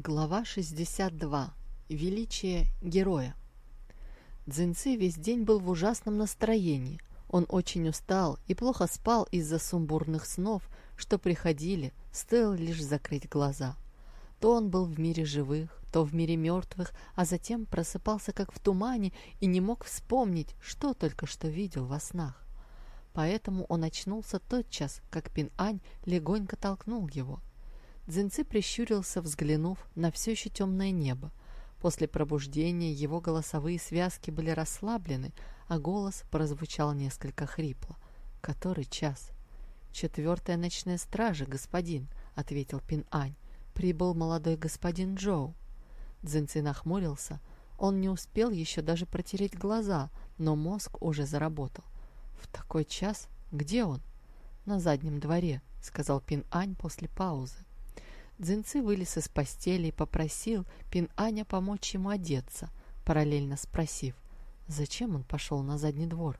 Глава 62. Величие героя. Дзинцы весь день был в ужасном настроении. Он очень устал и плохо спал из-за сумбурных снов, что приходили, стоило лишь закрыть глаза. То он был в мире живых, то в мире мертвых, а затем просыпался как в тумане и не мог вспомнить, что только что видел во снах. Поэтому он очнулся тотчас, как Пин-Ань легонько толкнул его – Дзинцы прищурился, взглянув на все еще темное небо. После пробуждения его голосовые связки были расслаблены, а голос прозвучал несколько хрипло. «Который час?» «Четвертая ночная стража, господин», — ответил Пин-Ань. «Прибыл молодой господин Джоу». Дзинцы нахмурился. Он не успел еще даже протереть глаза, но мозг уже заработал. «В такой час? Где он?» «На заднем дворе», — сказал Пин-Ань после паузы. Дзинцы вылез из постели и попросил Пин-Аня помочь ему одеться, параллельно спросив, зачем он пошел на задний двор.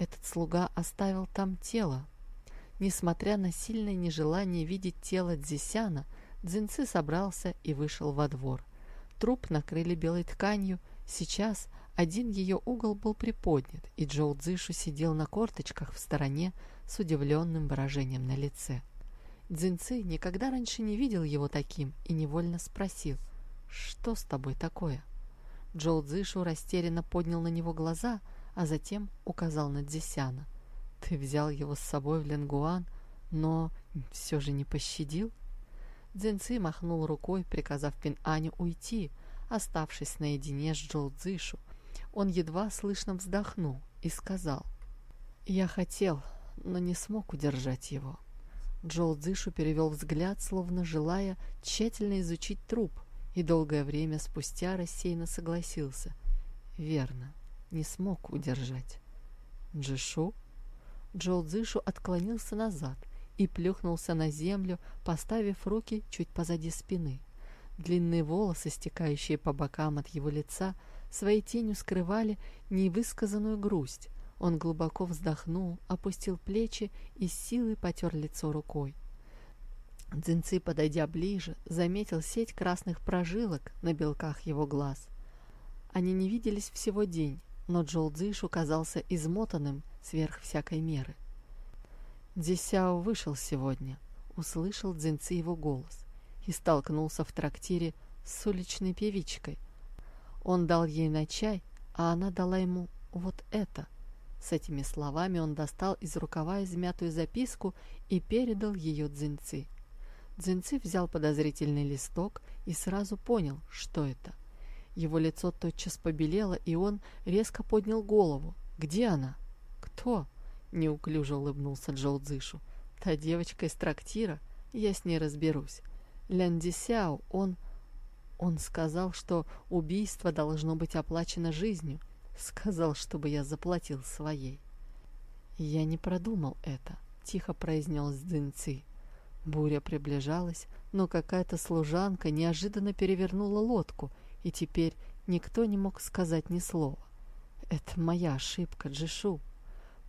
Этот слуга оставил там тело. Несмотря на сильное нежелание видеть тело Дзисяна, Дзинцы собрался и вышел во двор. Труп накрыли белой тканью. Сейчас один ее угол был приподнят, и Джоу Цзышу сидел на корточках в стороне с удивленным выражением на лице. Дзинцы никогда раньше не видел его таким и невольно спросил, «Что с тобой такое?» Джоу Цзышу растерянно поднял на него глаза, а затем указал на Дзисяна. «Ты взял его с собой в Ленгуан, но все же не пощадил?» Дзинцы махнул рукой, приказав Пин-Аню уйти, оставшись наедине с Джоу Цзышу. Он едва слышно вздохнул и сказал, «Я хотел, но не смог удержать его». Джоу Цзышу перевел взгляд, словно желая тщательно изучить труп, и долгое время спустя рассеянно согласился. Верно, не смог удержать. Джишу? Джоу Цзышу отклонился назад и плюхнулся на землю, поставив руки чуть позади спины. Длинные волосы, стекающие по бокам от его лица, своей тенью скрывали невысказанную грусть, он глубоко вздохнул, опустил плечи и с силой потер лицо рукой. Дзинцы, подойдя ближе, заметил сеть красных прожилок на белках его глаз. Они не виделись всего день, но Джол Цзыш казался измотанным сверх всякой меры. Дзисяо вышел сегодня, услышал Дзинцы его голос и столкнулся в трактире с уличной певичкой. Он дал ей на чай, а она дала ему вот это — с этими словами он достал из рукава измятую записку и передал ее Дзиньци. Дзиньци взял подозрительный листок и сразу понял, что это. Его лицо тотчас побелело, и он резко поднял голову. «Где она?» «Кто?» — неуклюже улыбнулся Джоу Цзышу. «Та девочка из трактира. Я с ней разберусь. Лян Дисяо, он...» Он сказал, что убийство должно быть оплачено жизнью, Сказал, чтобы я заплатил своей. Я не продумал это, тихо произнес Дзинци. Буря приближалась, но какая-то служанка неожиданно перевернула лодку, и теперь никто не мог сказать ни слова. Это моя ошибка, Джишу.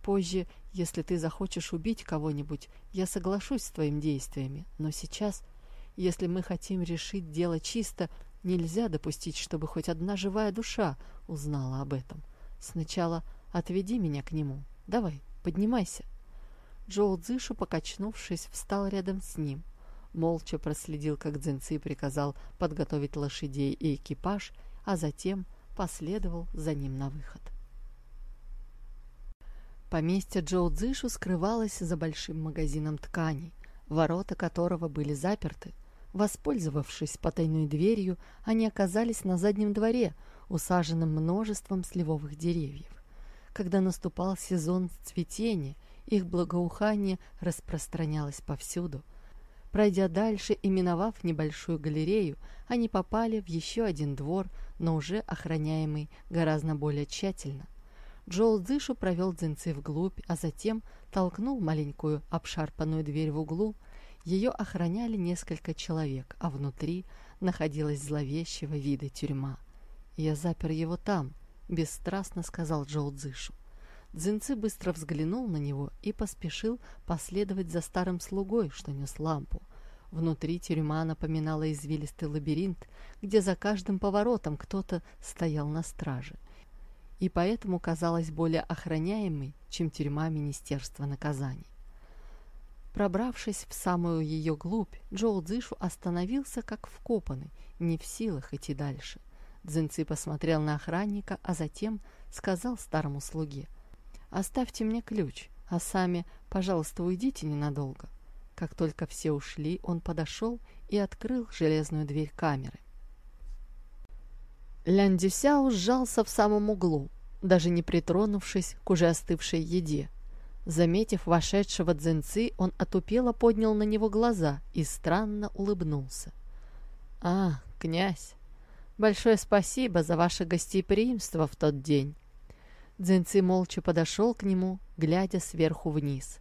Позже, если ты захочешь убить кого-нибудь, я соглашусь с твоими действиями, но сейчас, если мы хотим решить дело чисто, Нельзя допустить, чтобы хоть одна живая душа узнала об этом. Сначала отведи меня к нему. Давай, поднимайся. Джоу Цзышу, покачнувшись, встал рядом с ним. Молча проследил, как Цзиньци приказал подготовить лошадей и экипаж, а затем последовал за ним на выход. Поместье Джоу Цзышу скрывалось за большим магазином тканей, ворота которого были заперты, Воспользовавшись потайной дверью, они оказались на заднем дворе, усаженном множеством сливовых деревьев. Когда наступал сезон цветения, их благоухание распространялось повсюду. Пройдя дальше и миновав небольшую галерею, они попали в еще один двор, но уже охраняемый гораздо более тщательно. Джоу Цзышу провел дзинцы вглубь, а затем толкнул маленькую обшарпанную дверь в углу, ее охраняли несколько человек, а внутри находилась зловещего вида тюрьма. «Я запер его там», — бесстрастно сказал Джоу Цзышу. Дзинцы быстро взглянул на него и поспешил последовать за старым слугой, что нес лампу. Внутри тюрьма напоминала извилистый лабиринт, где за каждым поворотом кто-то стоял на страже, и поэтому казалась более охраняемой, чем тюрьма Министерства наказаний. Пробравшись в самую ее глубь, Джоу Дзышу остановился как вкопанный, не в силах идти дальше. Дзинцы посмотрел на охранника, а затем сказал старому слуге, «Оставьте мне ключ, а сами, пожалуйста, уйдите ненадолго». Как только все ушли, он подошел и открыл железную дверь камеры. Лян Дюсяо сжался в самом углу, даже не притронувшись к уже остывшей еде. Заметив вошедшего дзенцы, он отупело поднял на него глаза и странно улыбнулся. «А, князь, большое спасибо за ваше гостеприимство в тот день». Дзенцы молча подошел к нему, глядя сверху вниз.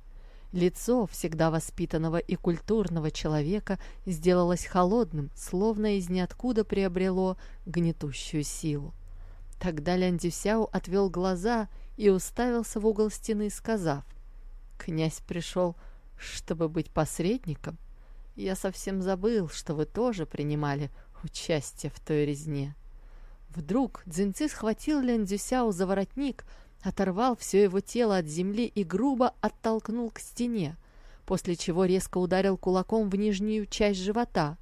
Лицо всегда воспитанного и культурного человека сделалось холодным, словно из ниоткуда приобрело гнетущую силу. Тогда Лян Дюсяо отвел глаза и уставился в угол стены, сказав, «Князь пришел, чтобы быть посредником. Я совсем забыл, что вы тоже принимали участие в той резне». Вдруг Дзинци схватил Лян Дюсяо за воротник, оторвал все его тело от земли и грубо оттолкнул к стене, после чего резко ударил кулаком в нижнюю часть живота.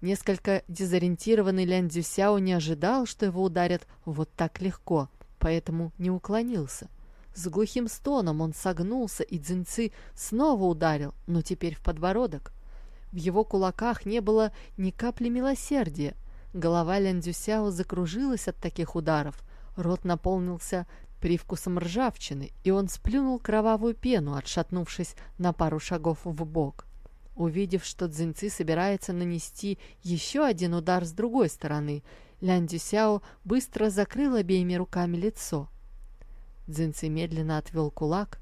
Несколько дезориентированный Лян Дзюсяо не ожидал, что его ударят вот так легко, поэтому не уклонился. С глухим стоном он согнулся, и Дзинцы снова ударил, но теперь в подбородок. В его кулаках не было ни капли милосердия. Голова Лян Дзюсяо закружилась от таких ударов, рот наполнился привкусом ржавчины, и он сплюнул кровавую пену, отшатнувшись на пару шагов в бок. Увидев, что Цзиньци собирается нанести еще один удар с другой стороны, Лян Дюсяо быстро закрыл обеими руками лицо. Цзиньци медленно отвел кулак.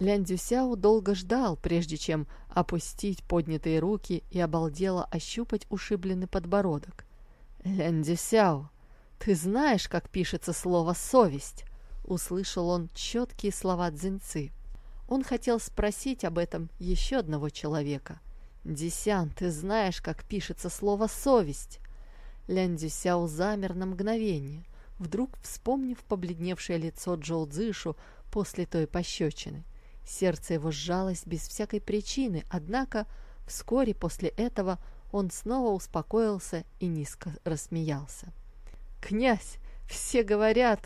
Лян Дюсяо долго ждал, прежде чем опустить поднятые руки и обалдело ощупать ушибленный подбородок. «Лян Дюсяо, ты знаешь, как пишется слово «совесть»?» услышал он четкие слова Дзинцы. Он хотел спросить об этом еще одного человека. «Десян, ты знаешь, как пишется слово «совесть»?» Лян Дюсяо замер на мгновение, вдруг вспомнив побледневшее лицо Джоу Цзышу после той пощечины. Сердце его сжалось без всякой причины, однако вскоре после этого он снова успокоился и низко рассмеялся. «Князь, все говорят,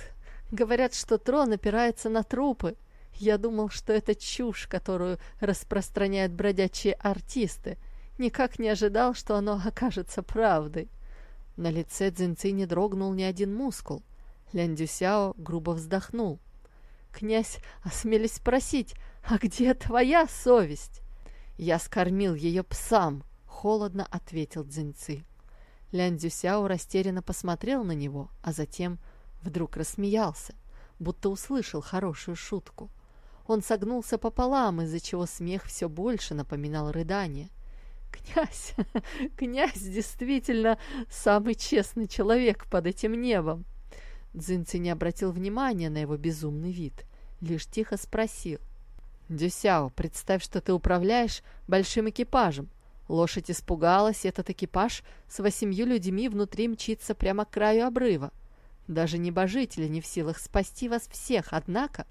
Говорят, что трон опирается на трупы. Я думал, что это чушь, которую распространяют бродячие артисты. Никак не ожидал, что оно окажется правдой. На лице Цзиньци не дрогнул ни один мускул. Лян Дюсяо грубо вздохнул. «Князь, осмелись спросить, а где твоя совесть?» «Я скормил ее псам», — холодно ответил Цзиньци. Лян Дюсяо растерянно посмотрел на него, а затем Вдруг рассмеялся, будто услышал хорошую шутку. Он согнулся пополам, из-за чего смех все больше напоминал рыдание. «Князь, князь действительно самый честный человек под этим небом!» Дзинци не обратил внимания на его безумный вид, лишь тихо спросил. «Дюсяо, представь, что ты управляешь большим экипажем. Лошадь испугалась, этот экипаж с восемью людьми внутри мчится прямо к краю обрыва. Даже небожители не в силах спасти вас всех, однако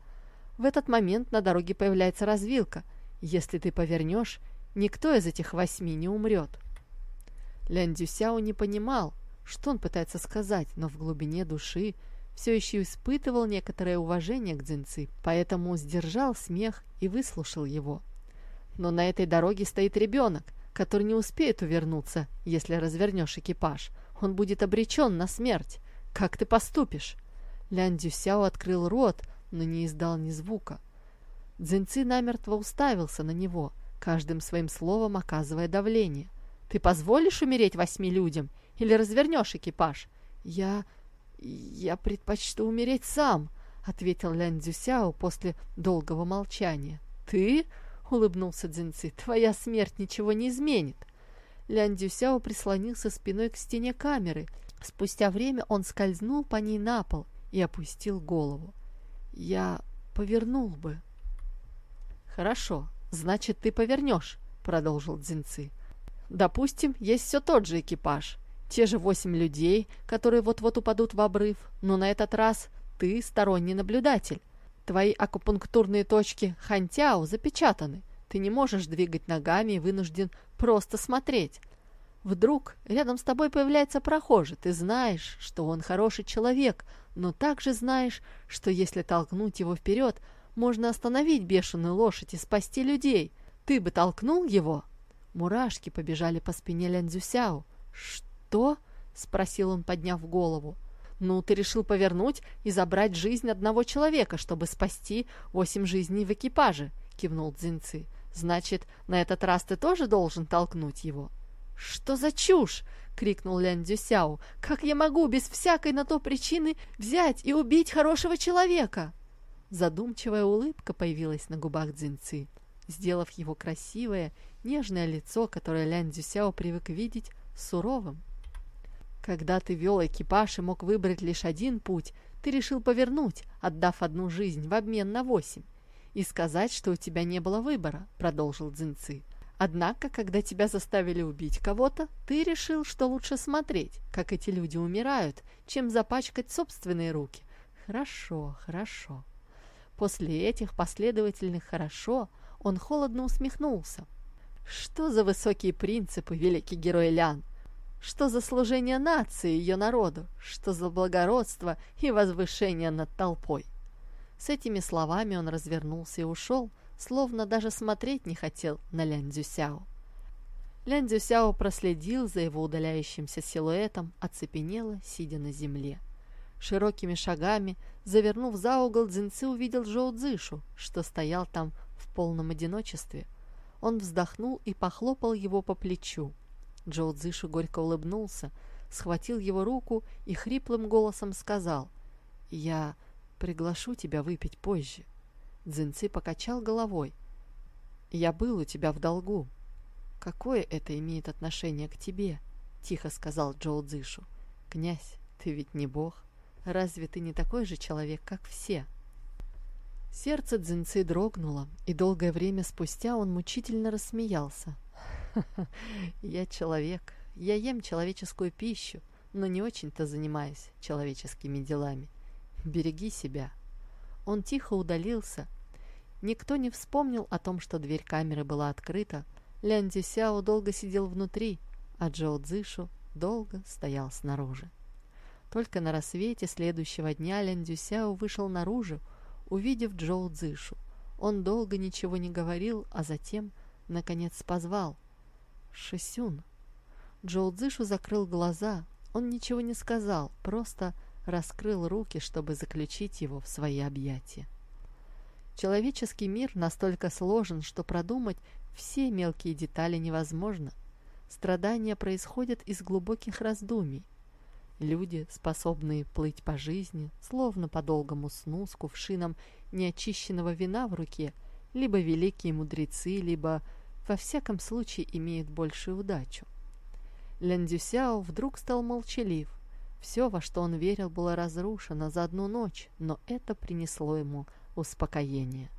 в этот момент на дороге появляется развилка. Если ты повернешь, никто из этих восьми не умрет. Лян Дюсяо не понимал, что он пытается сказать, но в глубине души все еще испытывал некоторое уважение к Дзинцы, поэтому сдержал смех и выслушал его. Но на этой дороге стоит ребенок, который не успеет увернуться, если развернешь экипаж. Он будет обречен на смерть. «Как ты поступишь?» Лян Дюсяо открыл рот, но не издал ни звука. Дзинцы намертво уставился на него, каждым своим словом оказывая давление. «Ты позволишь умереть восьми людям или развернешь экипаж?» «Я... я предпочту умереть сам», — ответил Лян Дзюсяо после долгого молчания. «Ты?» — улыбнулся Дзинцы. «Твоя смерть ничего не изменит». Лян Дюсяо прислонился спиной к стене камеры Спустя время он скользнул по ней на пол и опустил голову. «Я повернул бы». «Хорошо, значит, ты повернешь», — продолжил Дзинцы. Допустим, есть все тот же экипаж, те же восемь людей, которые вот-вот упадут в обрыв, но на этот раз ты сторонний наблюдатель. Твои акупунктурные точки Хантяо запечатаны. Ты не можешь двигать ногами и вынужден просто смотреть. Вдруг рядом с тобой появляется прохожий. Ты знаешь, что он хороший человек, но также знаешь, что если толкнуть его вперед, можно остановить бешеную лошадь и спасти людей. Ты бы толкнул его?» Мурашки побежали по спине Лянзюсяо. «Что?» — спросил он, подняв голову. «Ну, ты решил повернуть и забрать жизнь одного человека, чтобы спасти восемь жизней в экипаже», — кивнул Цзиньцы. «Значит, на этот раз ты тоже должен толкнуть его?» «Что за чушь?» — крикнул Лян Дзюсяо. «Как я могу без всякой на то причины взять и убить хорошего человека?» Задумчивая улыбка появилась на губах Цзиньцы, сделав его красивое, нежное лицо, которое Лян Дзюсяо привык видеть, суровым. «Когда ты вел экипаж и мог выбрать лишь один путь, ты решил повернуть, отдав одну жизнь в обмен на восемь, и сказать, что у тебя не было выбора», — продолжил Цзиньцы. Однако, когда тебя заставили убить кого-то, ты решил, что лучше смотреть, как эти люди умирают, чем запачкать собственные руки. Хорошо, хорошо. После этих последовательных «хорошо» он холодно усмехнулся. Что за высокие принципы, великий герой Лян? Что за служение нации ее народу? Что за благородство и возвышение над толпой? С этими словами он развернулся и ушел, словно даже смотреть не хотел на Лян Цзюсяо. Лян Цзюсяо проследил за его удаляющимся силуэтом, оцепенело, сидя на земле. Широкими шагами, завернув за угол, Цзиньцы увидел Жоу Цзышу, что стоял там в полном одиночестве. Он вздохнул и похлопал его по плечу. Джоу Цзышу горько улыбнулся, схватил его руку и хриплым голосом сказал «Я приглашу тебя выпить позже». Дзинцы покачал головой. «Я был у тебя в долгу». «Какое это имеет отношение к тебе?» — тихо сказал Джоу Цзышу. «Князь, ты ведь не бог. Разве ты не такой же человек, как все?» Сердце Дзинцы дрогнуло, и долгое время спустя он мучительно рассмеялся. «Я человек, я ем человеческую пищу, но не очень-то занимаюсь человеческими делами. Береги себя». Он тихо удалился. Никто не вспомнил о том, что дверь камеры была открыта. Лян Цзисяо долго сидел внутри, а Джоу Цзышу долго стоял снаружи. Только на рассвете следующего дня Лян Цзюсяо вышел наружу, увидев Джоу Цзышу. Он долго ничего не говорил, а затем, наконец, позвал. «Шисюн». Джоу Цзышу закрыл глаза. Он ничего не сказал, просто раскрыл руки, чтобы заключить его в свои объятия. Человеческий мир настолько сложен, что продумать все мелкие детали невозможно. Страдания происходят из глубоких раздумий. Люди, способные плыть по жизни, словно по долгому сну с кувшином неочищенного вина в руке, либо великие мудрецы, либо, во всяком случае, имеют большую удачу. Ляндюсяо вдруг стал молчалив, все, во что он верил, было разрушено за одну ночь, но это принесло ему успокоение.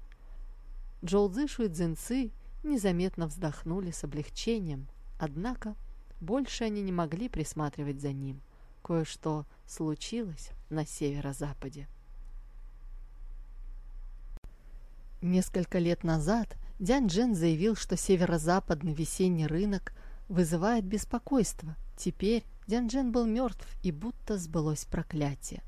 Джоудзышу и Цзинцы незаметно вздохнули с облегчением, однако больше они не могли присматривать за ним. Кое-что случилось на северо-западе. Несколько лет назад Дянь Джен заявил, что северо-западный весенний рынок вызывает беспокойство. Теперь Дянджен был мертв, и будто сбылось проклятие.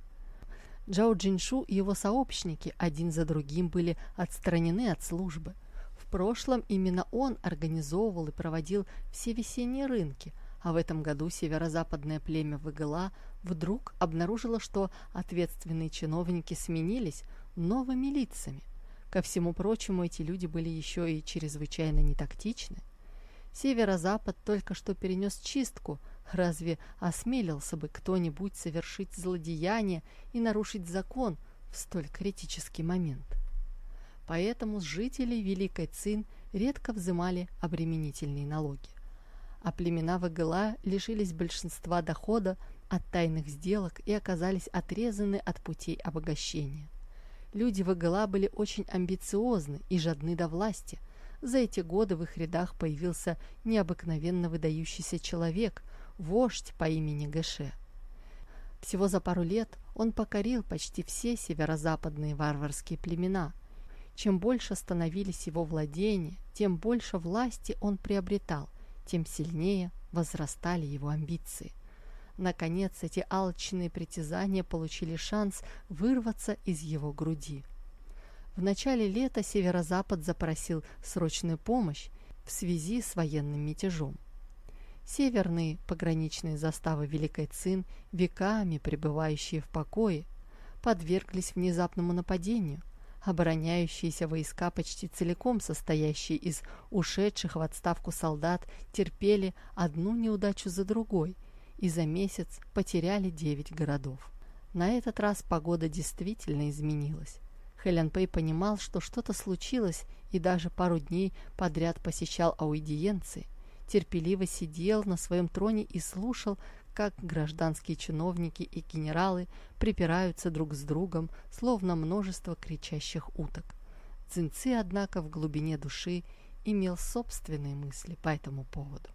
Джао Джиншу и его сообщники один за другим были отстранены от службы. В прошлом именно он организовывал и проводил все весенние рынки, а в этом году северо-западное племя Выгыла вдруг обнаружило, что ответственные чиновники сменились новыми лицами. Ко всему прочему, эти люди были еще и чрезвычайно нетактичны. Северо-запад только что перенес чистку – Разве осмелился бы кто-нибудь совершить злодеяние и нарушить закон в столь критический момент? Поэтому с жителей Великой Цин редко взимали обременительные налоги. А племена Вагыла лишились большинства дохода от тайных сделок и оказались отрезаны от путей обогащения. Люди Вагыла были очень амбициозны и жадны до власти. За эти годы в их рядах появился необыкновенно выдающийся человек, вождь по имени Гэше. Всего за пару лет он покорил почти все северо-западные варварские племена. Чем больше становились его владения, тем больше власти он приобретал, тем сильнее возрастали его амбиции. Наконец, эти алчные притязания получили шанс вырваться из его груди. В начале лета Северо-Запад запросил срочную помощь в связи с военным мятежом. Северные пограничные заставы Великой Цин, веками пребывающие в покое, подверглись внезапному нападению. Обороняющиеся войска, почти целиком состоящие из ушедших в отставку солдат, терпели одну неудачу за другой и за месяц потеряли девять городов. На этот раз погода действительно изменилась. Хелен Пэй понимал, что что-то случилось и даже пару дней подряд посещал аудиенции, терпеливо сидел на своем троне и слушал, как гражданские чиновники и генералы припираются друг с другом, словно множество кричащих уток. Цинцы, однако, в глубине души имел собственные мысли по этому поводу.